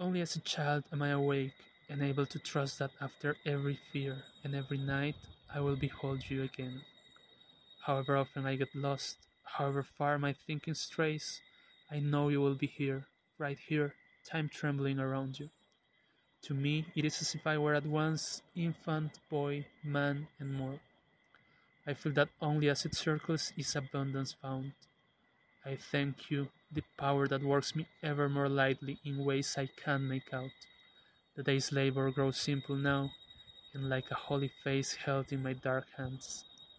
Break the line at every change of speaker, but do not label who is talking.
Only as a child am I awake and able to trust that after every fear and every night I will behold you again. However often I get lost, however far my thinking strays, I know you will be here, right here, time trembling around you. To me, it is as if I were at once infant, boy, man, and more. I feel that only as it circles is abundance found. I thank you, the power that works me ever more lightly in ways I can't make out. The day's labor grows simple now, and like a holy face held in my dark hands,